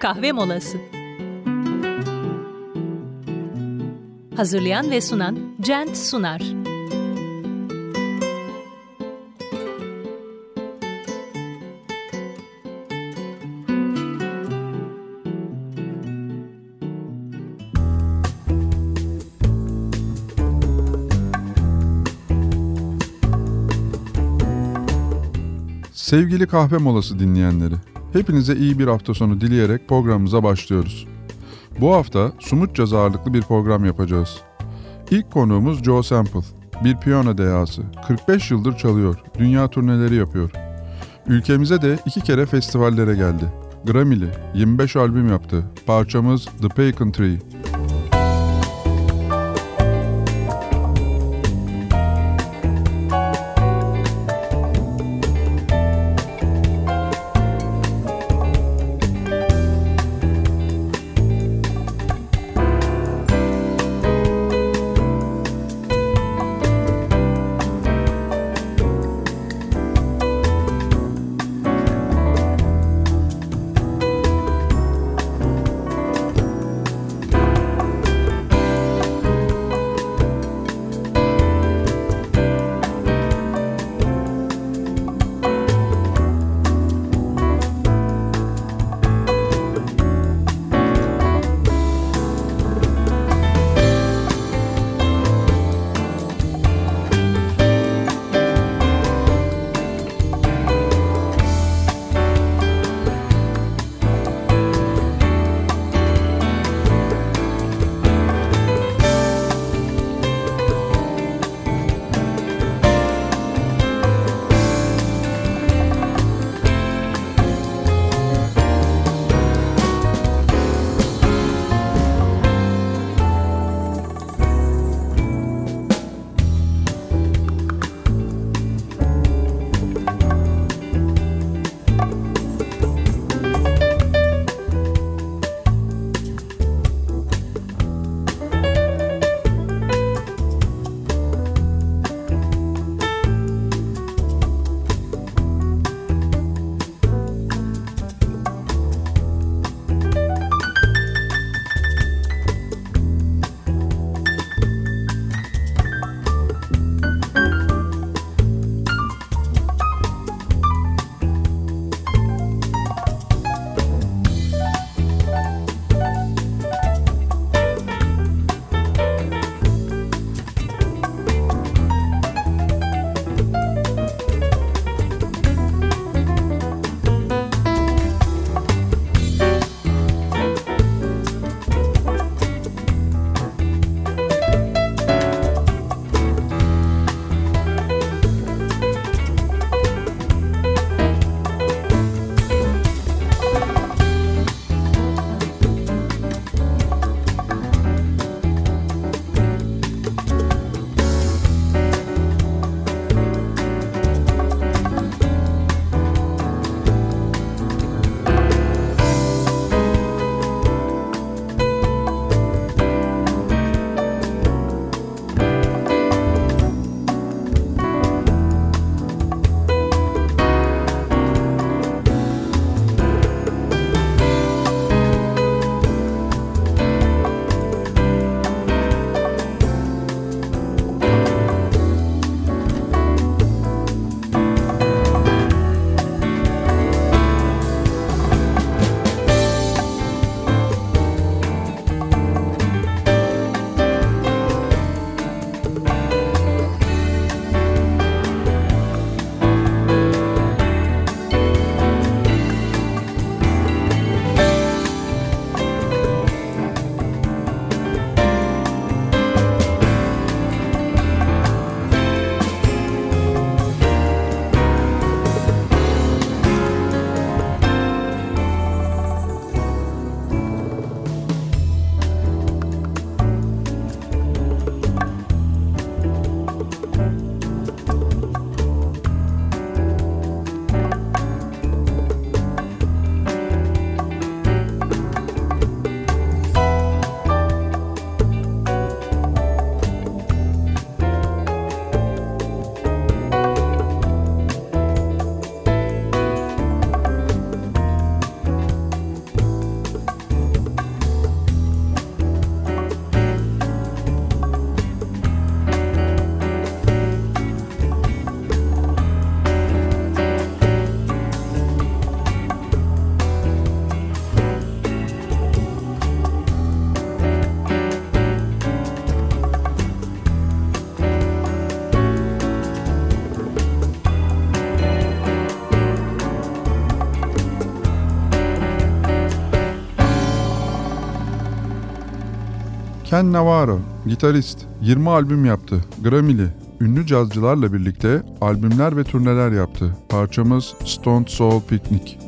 kahve molası. Hazırlayan ve sunan Cent Sunar. Sevgili kahve molası dinleyenleri, hepinize iyi bir hafta sonu dileyerek programımıza başlıyoruz. Bu hafta Sumut ağırlıklı bir program yapacağız. İlk konuğumuz Joe Sample, bir piyano dehası. 45 yıldır çalıyor, dünya turneleri yapıyor. Ülkemize de iki kere festivallere geldi. Grammy'li 25 albüm yaptı. Parçamız The Pecan Tree. Ken Navarro, gitarist, 20 albüm yaptı, Grammy'li. Ünlü cazcılarla birlikte albümler ve turneler yaptı. Parçamız Stone Soul Picnic.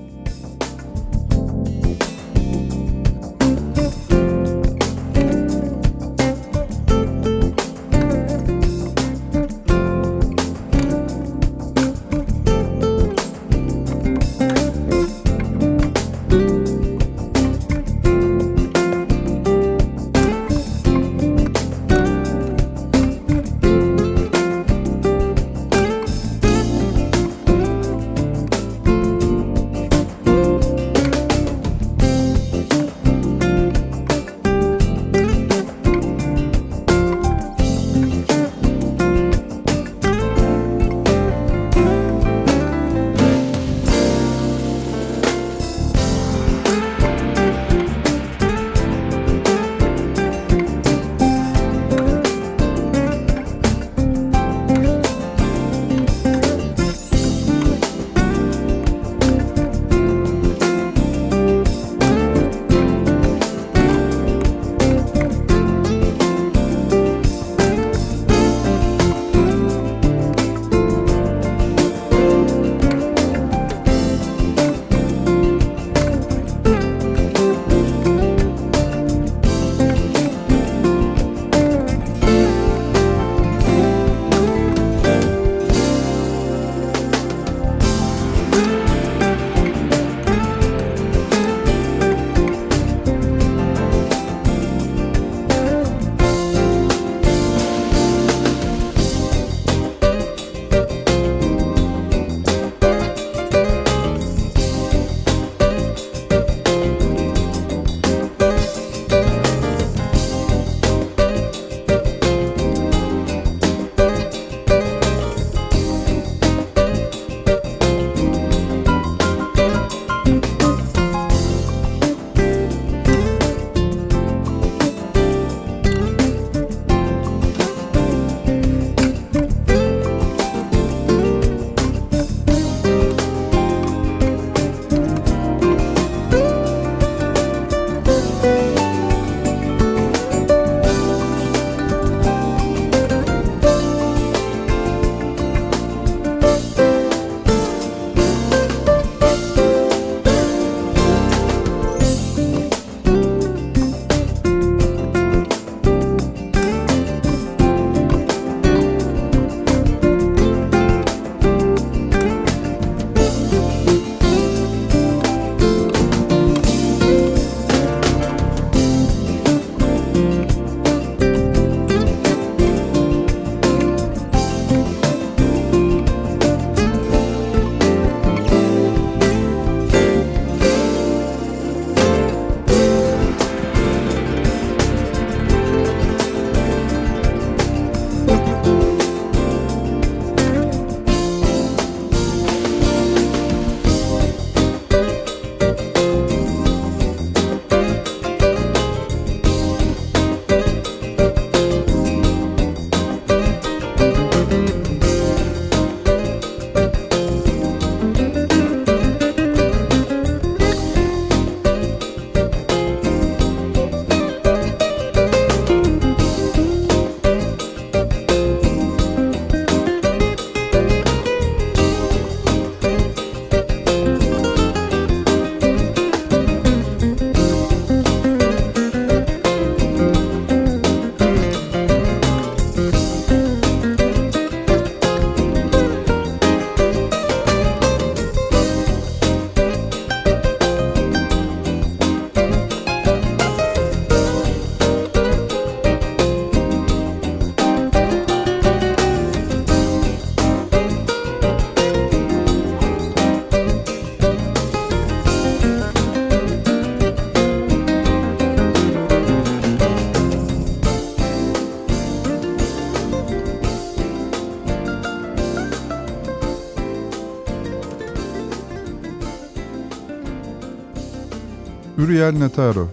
Uriel Netaro,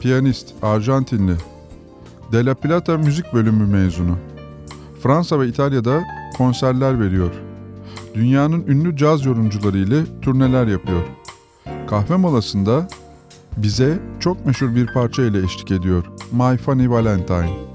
piyanist, Arjantinli. De La Plata müzik bölümü mezunu. Fransa ve İtalya'da konserler veriyor. Dünyanın ünlü caz yorumcuları ile turneler yapıyor. Kahve molasında bize çok meşhur bir parça ile eşlik ediyor. My Funny Valentine.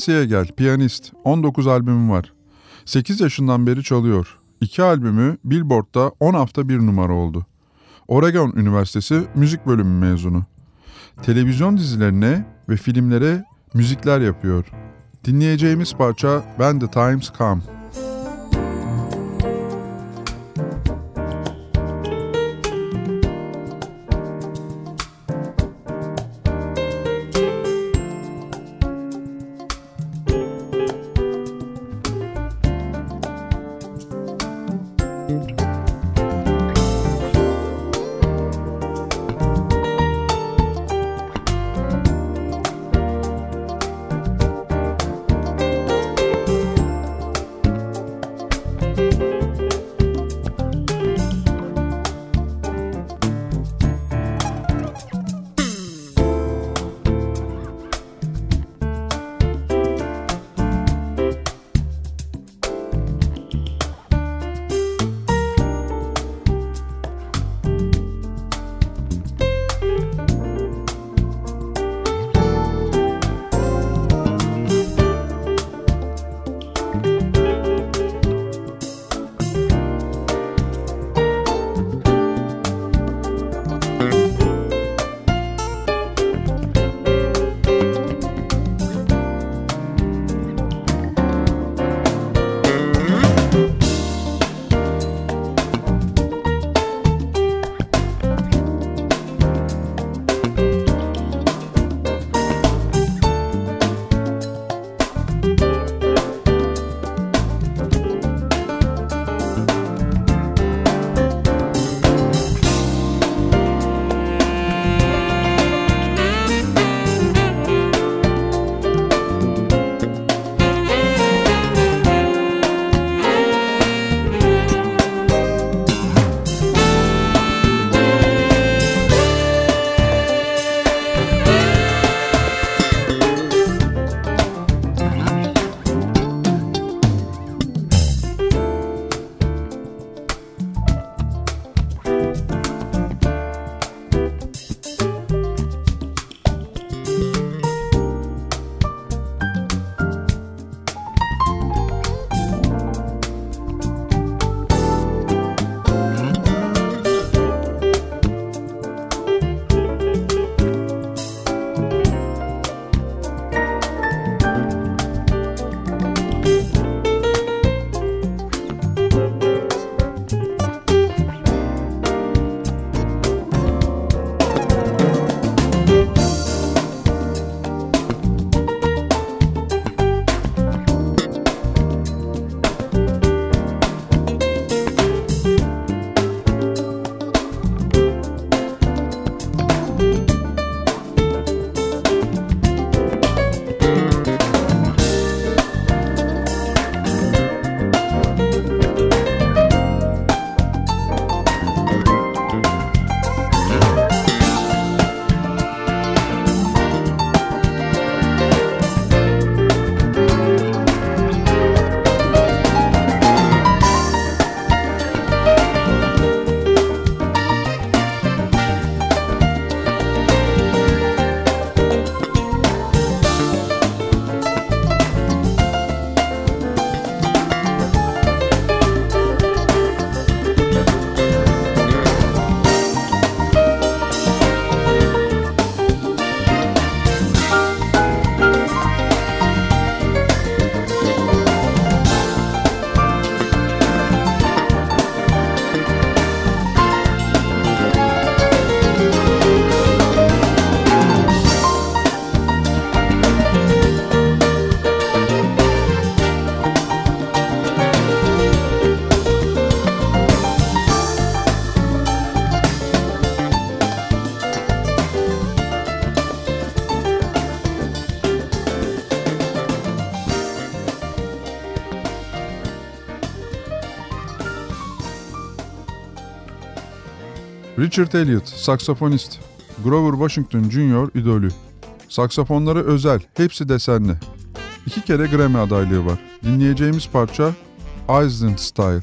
Dansiye Gel, piyanist, 19 albümü var. 8 yaşından beri çalıyor. İki albümü Billboard'da 10 hafta bir numara oldu. Oregon Üniversitesi müzik bölümü mezunu. Televizyon dizilerine ve filmlere müzikler yapıyor. Dinleyeceğimiz parça When the Times Come. Richard Elliot, saksafonist. Grover Washington Jr. idolü. Saksafonları özel, hepsi desenli. İki kere Grammy adaylığı var. Dinleyeceğimiz parça Island Style.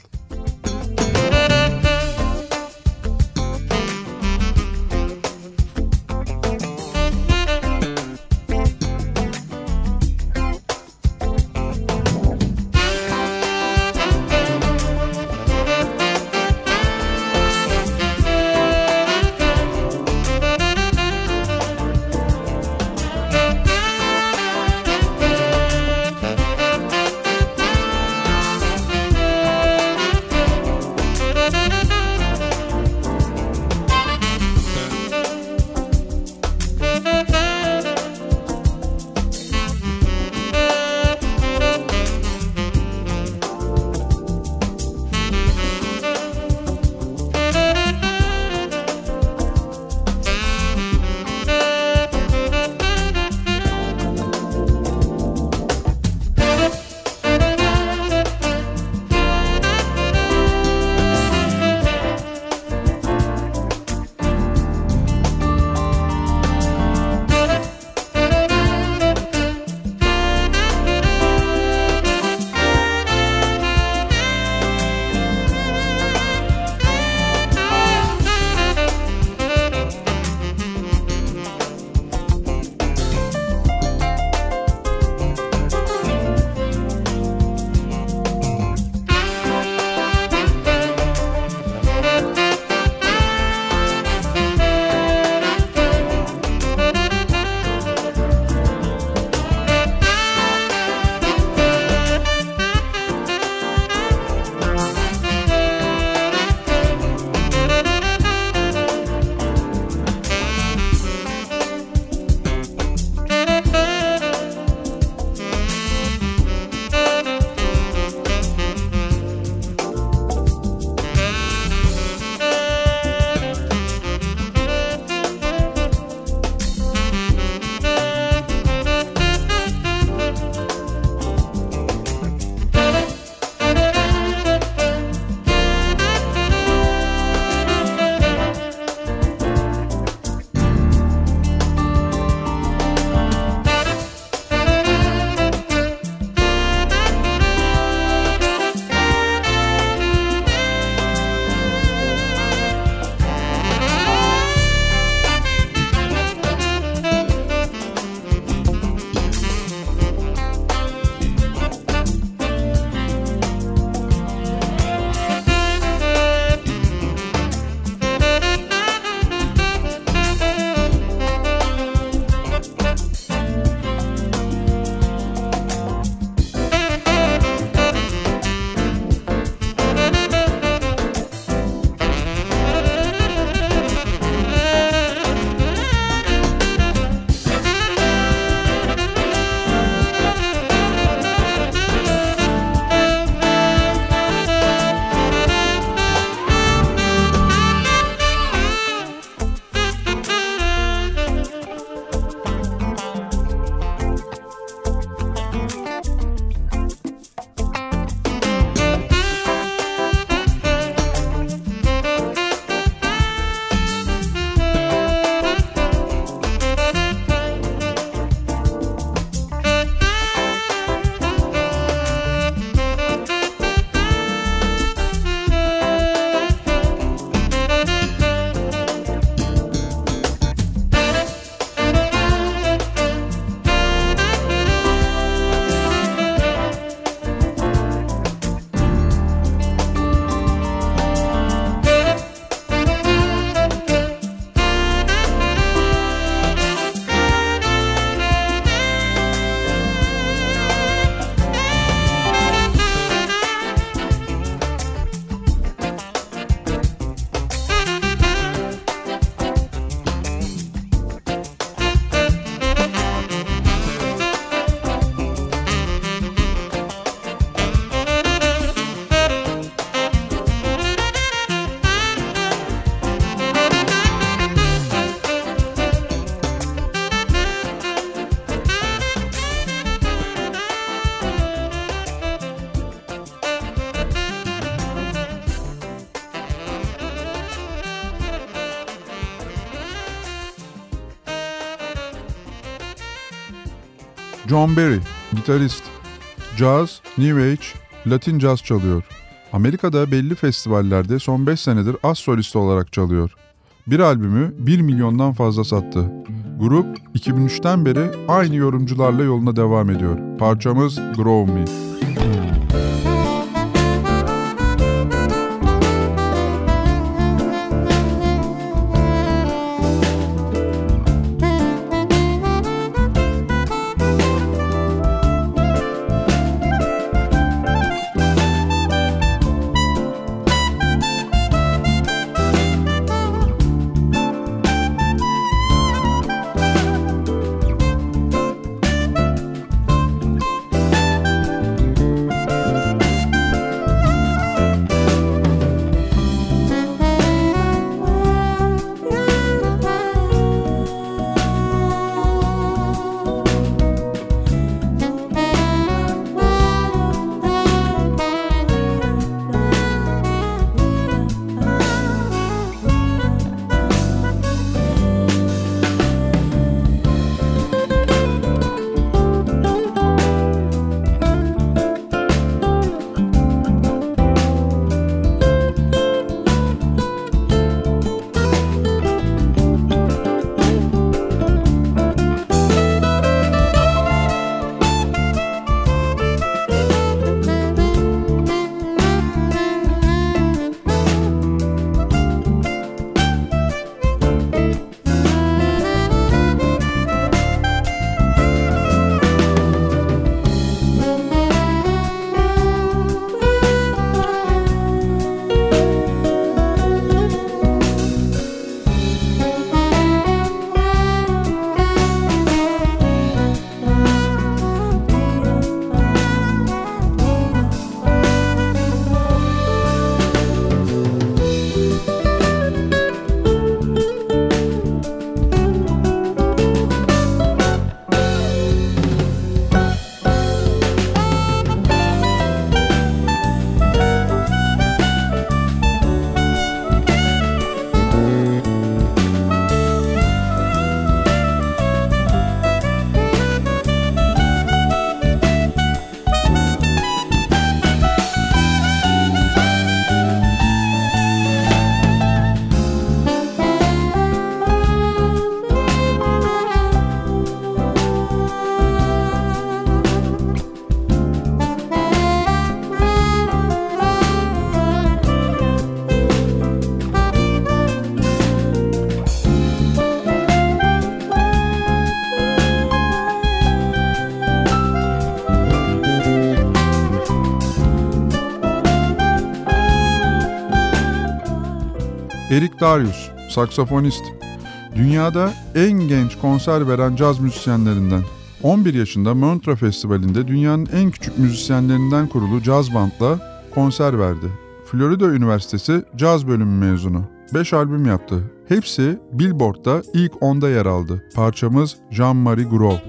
John Barry, gitarist. Jazz, New Age, Latin Jazz çalıyor. Amerika'da belli festivallerde son 5 senedir az solist olarak çalıyor. Bir albümü 1 milyondan fazla sattı. Grup 2003'ten beri aynı yorumcularla yoluna devam ediyor. Parçamız Grow Me. Darius, saksafonist. Dünyada en genç konser veren caz müzisyenlerinden. 11 yaşında Montreux Festivali'nde dünyanın en küçük müzisyenlerinden kurulu caz bandla konser verdi. Florida Üniversitesi caz bölümü mezunu. 5 albüm yaptı. Hepsi Billboard'da ilk 10'da yer aldı. Parçamız Jean-Marie Grove.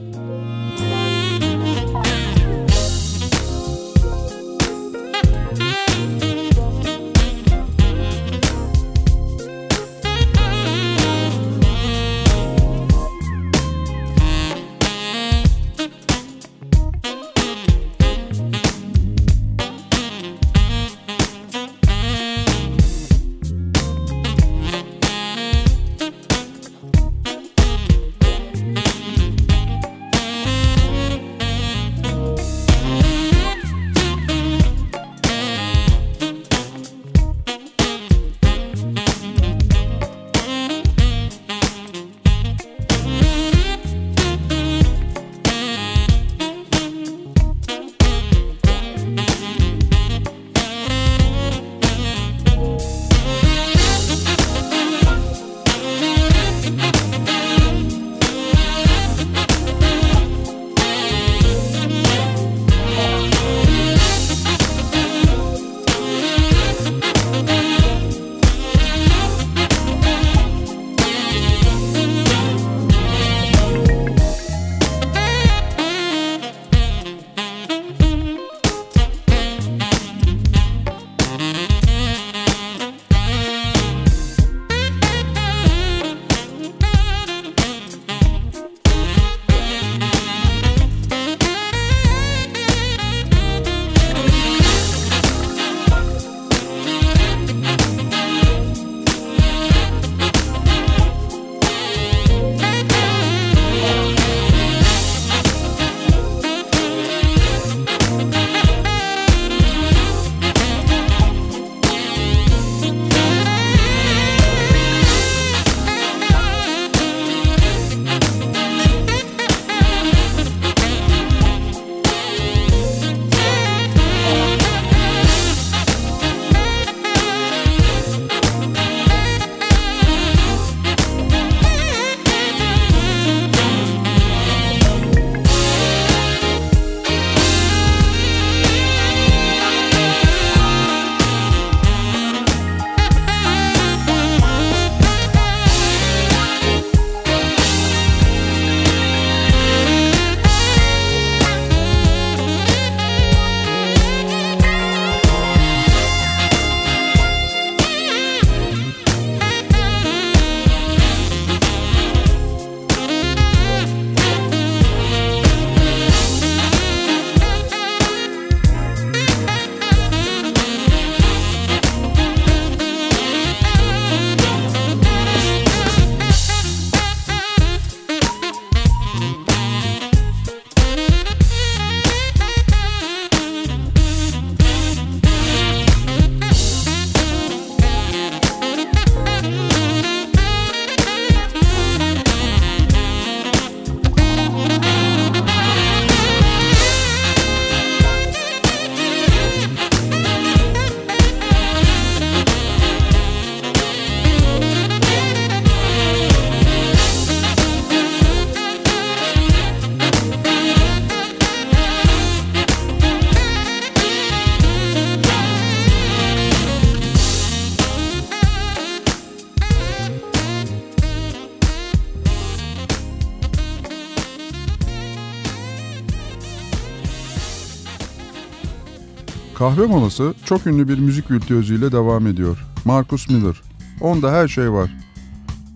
Kahve molası çok ünlü bir müzik virtüözüyle devam ediyor. Marcus Miller. Onda her şey var.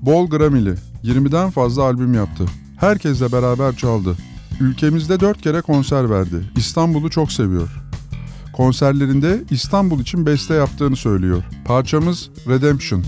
Bol Grammy'li, 20'den fazla albüm yaptı. Herkesle beraber çaldı. Ülkemizde 4 kere konser verdi. İstanbul'u çok seviyor. Konserlerinde İstanbul için beste yaptığını söylüyor. Parçamız Redemption.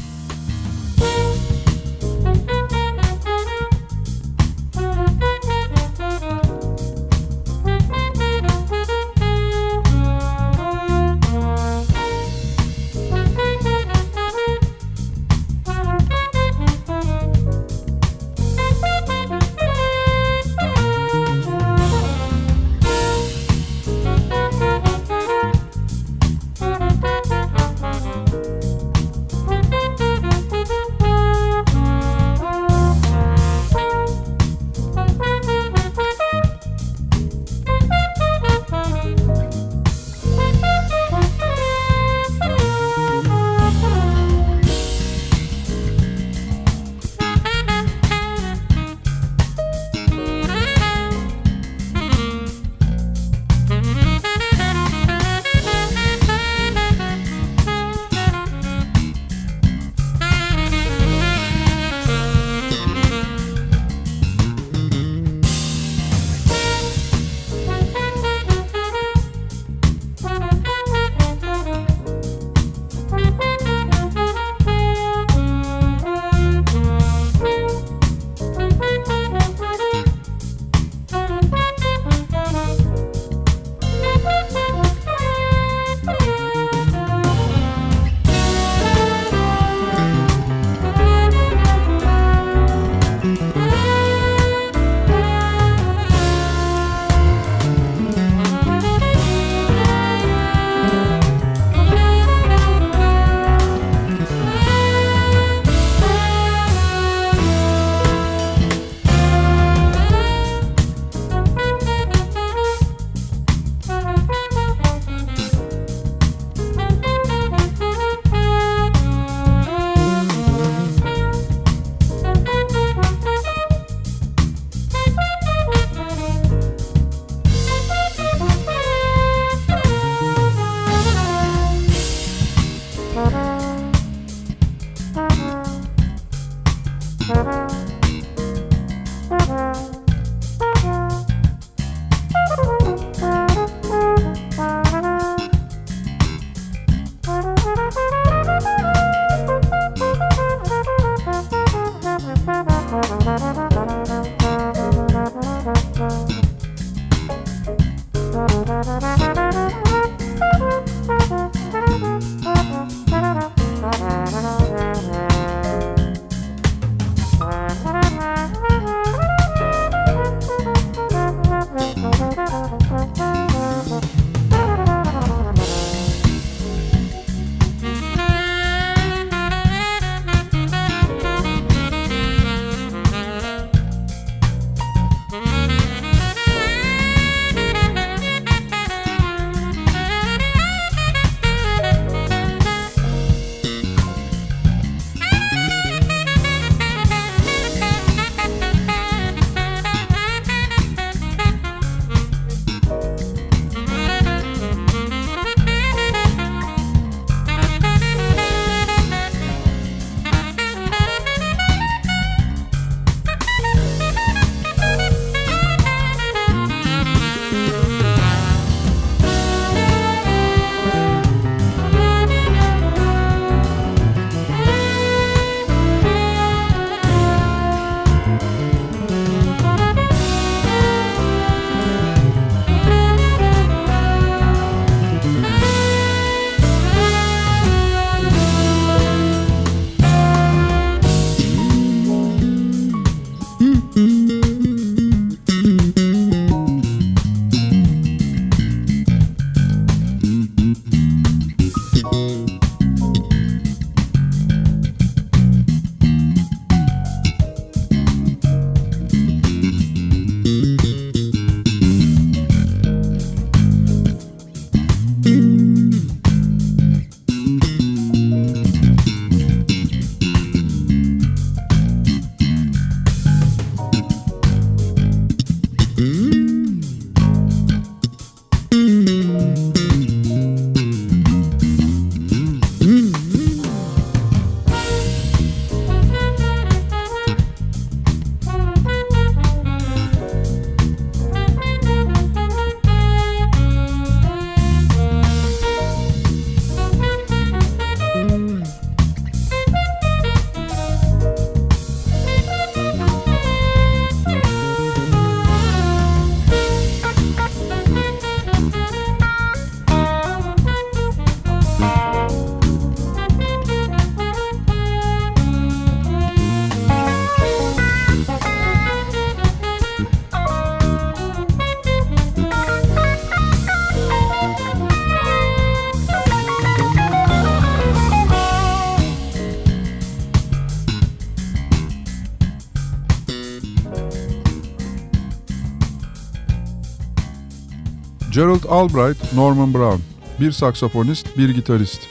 Gerald Albright, Norman Brown. Bir saksafonist, bir gitarist.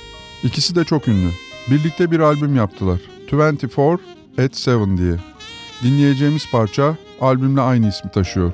İkisi de çok ünlü. Birlikte bir albüm yaptılar. 24 at 7 diye. Dinleyeceğimiz parça albümle aynı ismi taşıyor.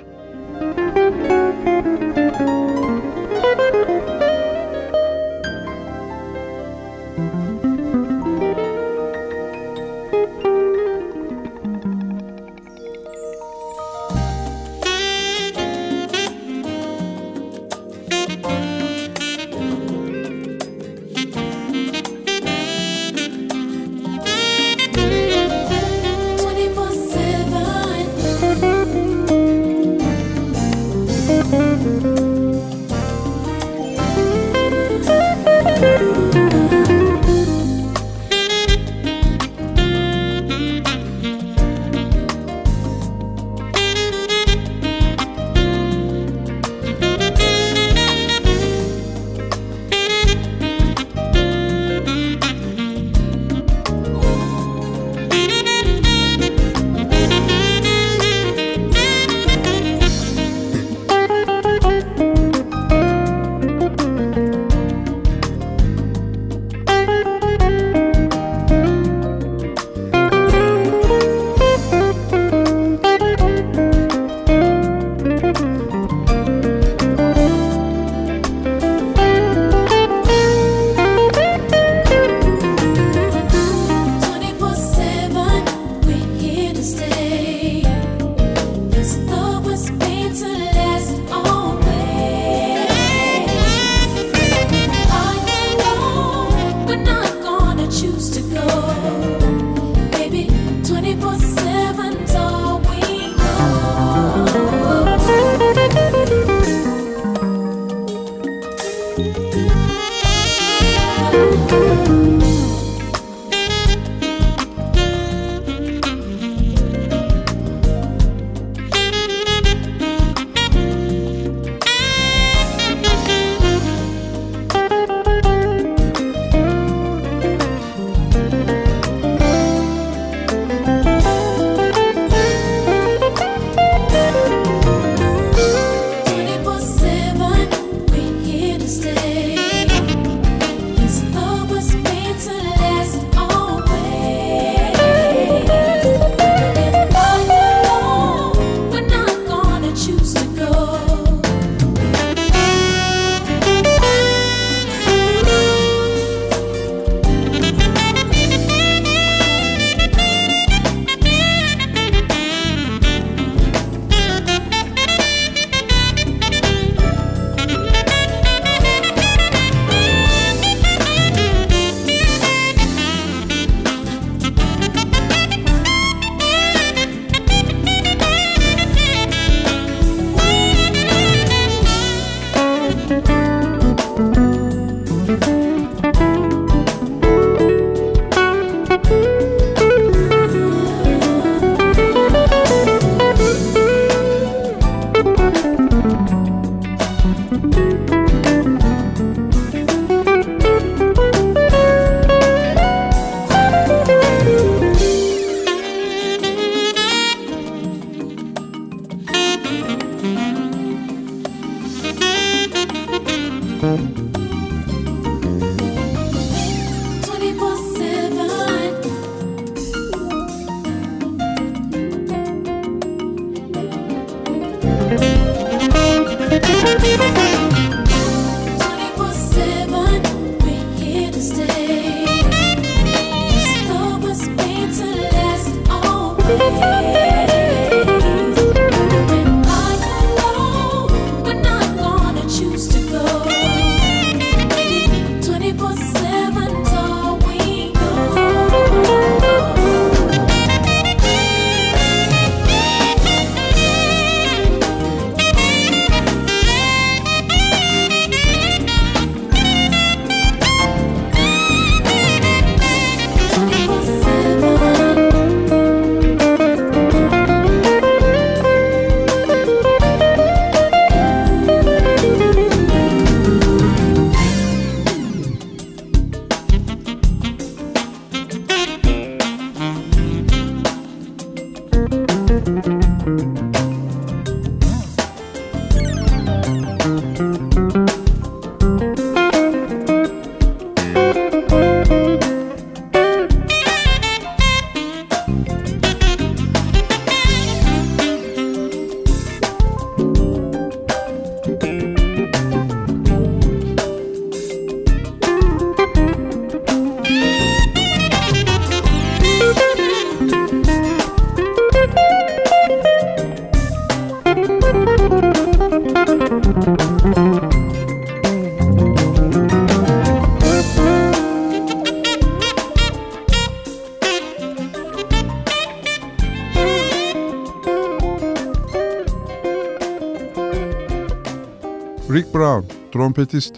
Trompetist.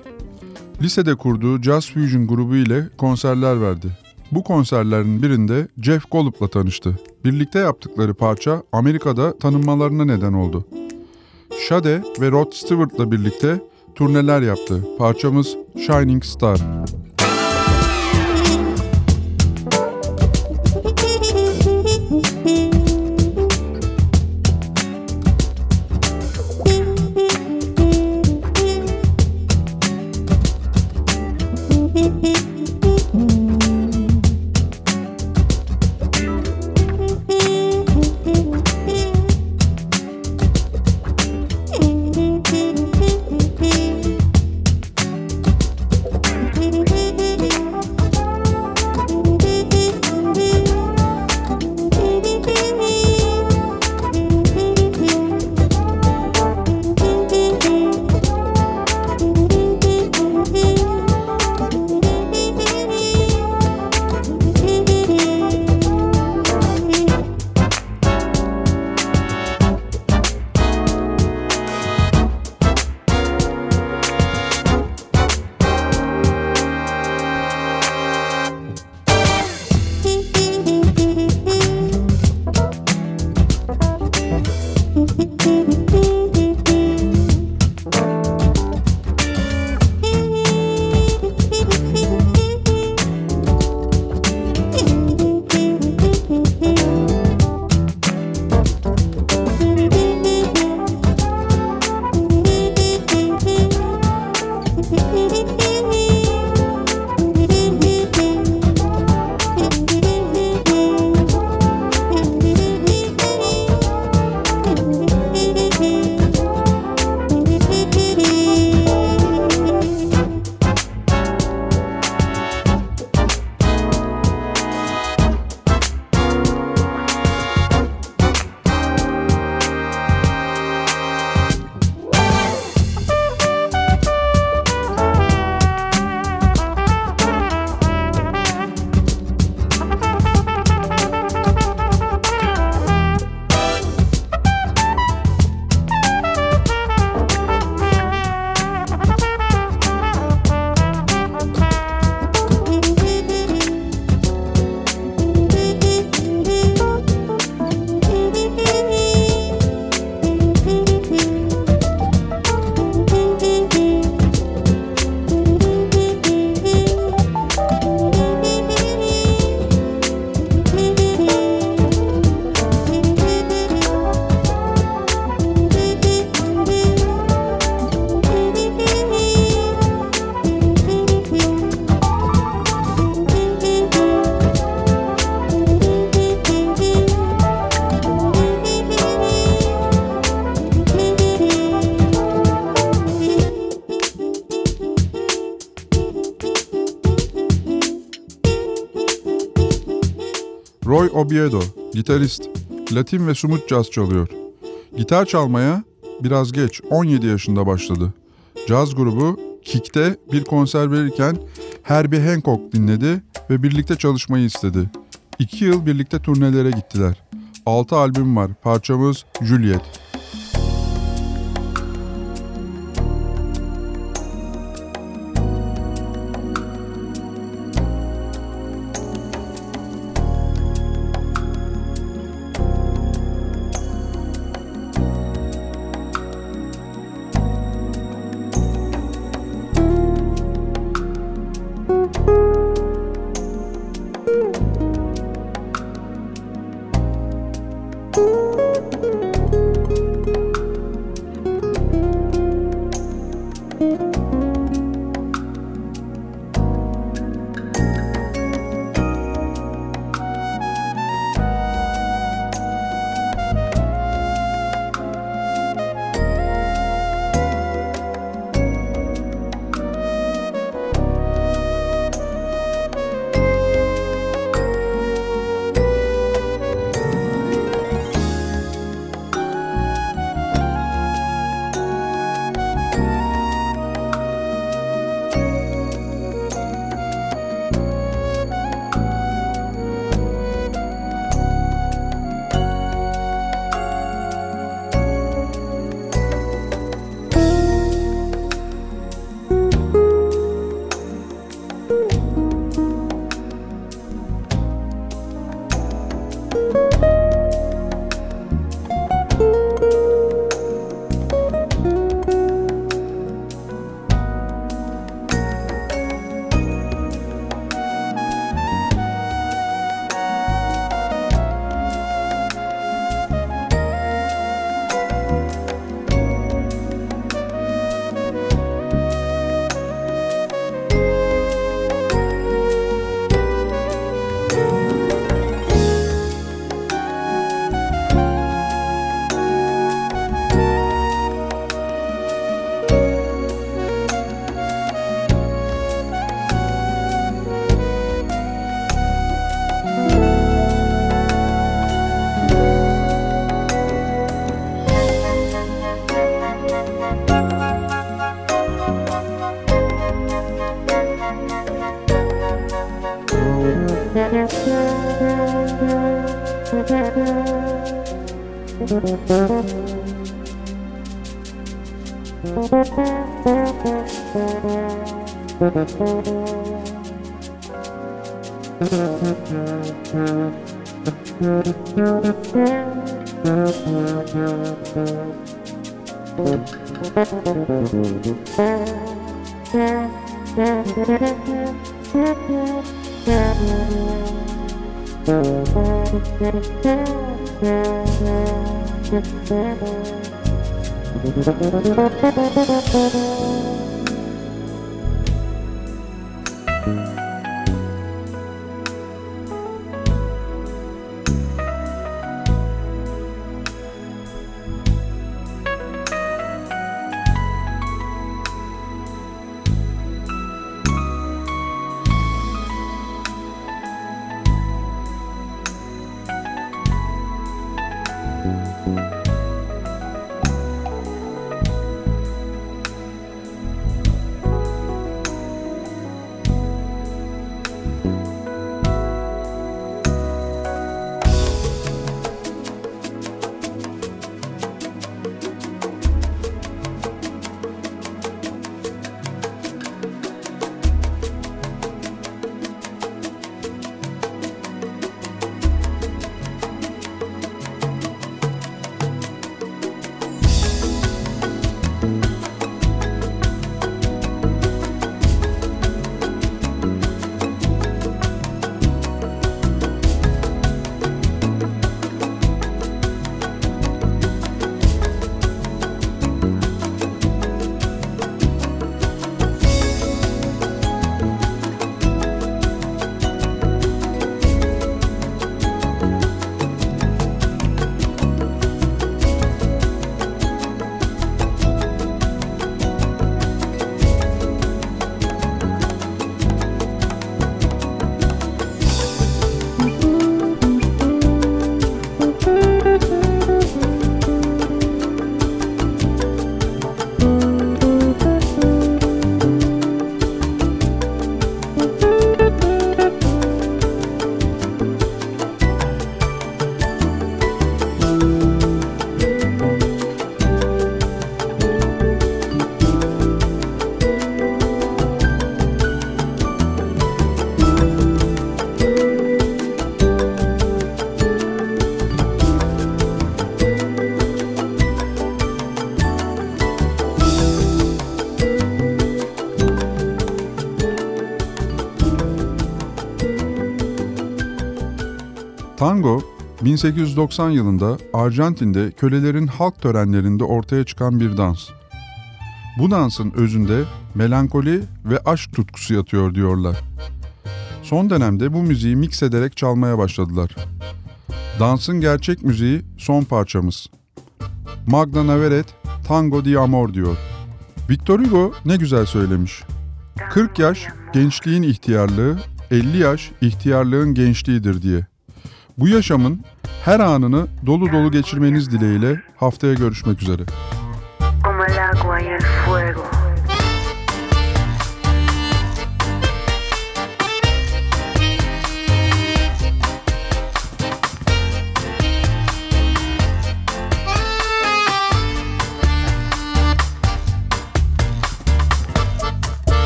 Lisede kurduğu Jazz Fusion grubu ile konserler verdi. Bu konserlerin birinde Jeff Golub'la tanıştı. Birlikte yaptıkları parça Amerika'da tanınmalarına neden oldu. Shade ve Rod Stewart'la birlikte turneler yaptı. Parçamız Shining Star. Roy Obiedo, gitarist, Latin ve sumut caz çalıyor. Gitar çalmaya biraz geç 17 yaşında başladı. Caz grubu Kick'te bir konser verirken Herbie Hancock dinledi ve birlikte çalışmayı istedi. İki yıl birlikte turnelere gittiler. 6 albüm var. Parçamız Juliet. Tango, 1890 yılında Arjantin'de kölelerin halk törenlerinde ortaya çıkan bir dans. Bu dansın özünde melankoli ve aşk tutkusu yatıyor diyorlar. Son dönemde bu müziği mix ederek çalmaya başladılar. Dansın gerçek müziği son parçamız. Magda Naveret Tango di Amor diyor. Victor Hugo ne güzel söylemiş. 40 yaş gençliğin ihtiyarlığı, 50 yaş ihtiyarlığın gençliğidir diye. Bu yaşamın her anını dolu dolu geçirmeniz dileğiyle haftaya görüşmek üzere. como el agua y el fuego.